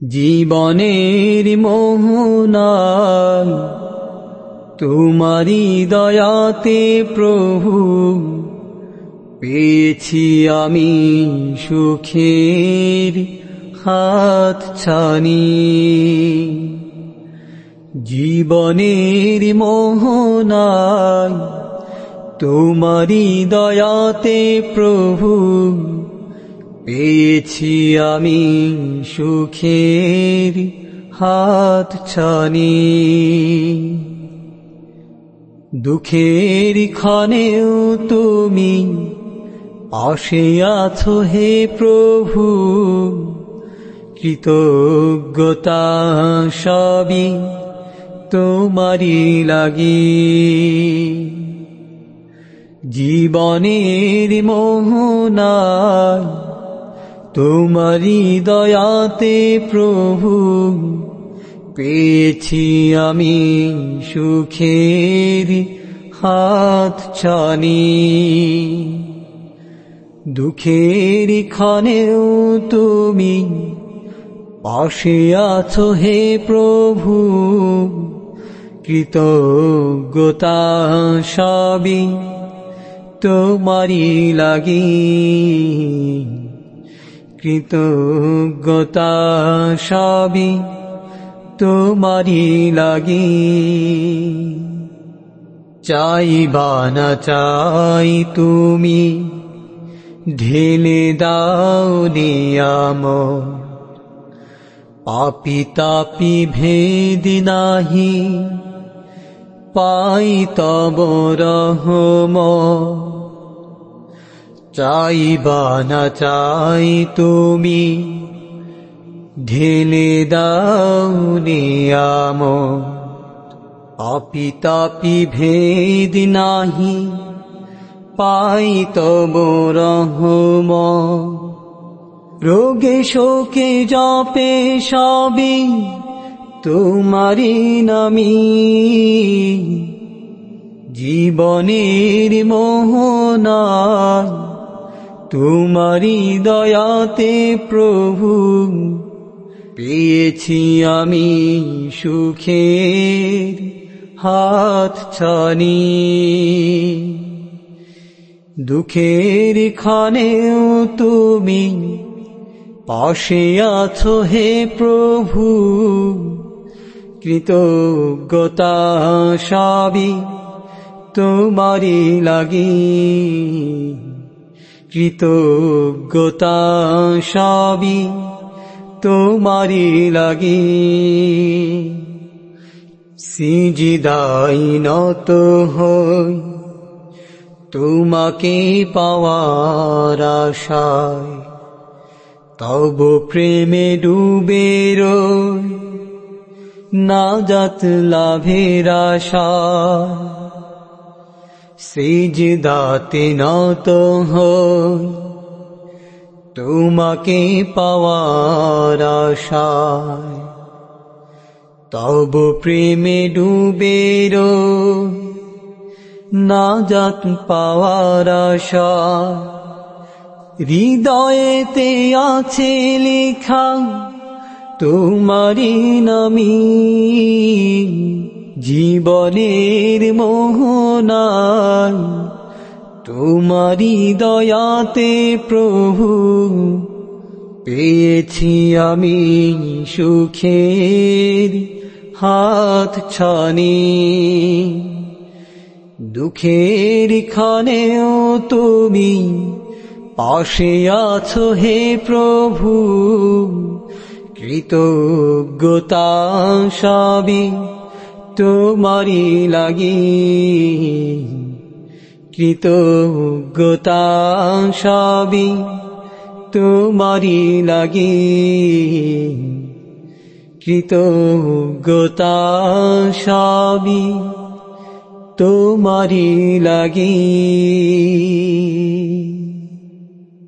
জীবনের মোহনায় তোমারি দয়াতে প্রভু, পেয়েছি আমি সুখের হাত ছানি। জীবনের মোহনায় তোমারি দয়াতে প্রভু পেয়েছি আমি সুখের হাত ছানি। দুঃখের ক্ষণেও তুমি পাশে আছো হে প্রভু। কৃতজ্ঞতা সবই তোমারি লাগি। জীবনের মোহনায় তোমারি দয়াতে প্রভু, পেয়েছি আমি সুখের হাত ছানি। দুঃখের ক্ষণেও তুমি পাশে আছো হে প্রভু, কৃতজ্ঞতা সবই তোমারি লাগি। কৃতজ্ঞতা সবই তোমারি লাগি। চাইবা না চাই তুমি, ঢেলে দাও নিয়াম। পাপি তাপি ভেদ নাহি, পাই তব রহম। চাইবা না চাই তুমি? ঢেলে দাও নিয়াম। পাপি তাপি ভেদ নাহি, পাই তব রহম। রোগে শোকে জপে সবই তোমারি নামি। জীবনের মোহনায় তোমারি দয়াতে প্রভু, পেয়েছি আমি সুখের হাত ছানি। দুঃখের খানেও তুমি পাশে আছো হে প্রভু, কৃতজ্ঞতা সাবি তোমারি লাগি। কৃতজ্ঞতা সবই তোমারি লাগি। সিজিদাই নত হই তোমাকে পাওয়ার আশায়, তব প্রেমে ডুবে রই না লাভের আশা সিজদাতে নত হই তোমাকে পাওয়ার আশায় তব প্রেমে ডুবে রই না যাত পাওয়ার আশা হৃদয়েতে আছে লেখা তোমারি নামি জীবনের মোহনায় তোমারি দয়াতে প্রভু, পেয়েছি আমি সুখের হাত ছানি। দুঃখের খানেও তুমি পাশে আছো হে প্রভু, কৃতজ্ঞতা সবই তোমারি লাগি। কৃতজ্ঞতা সবই তোমারি লাগি। কৃতজ্ঞতা সবই তোমারি লাগি।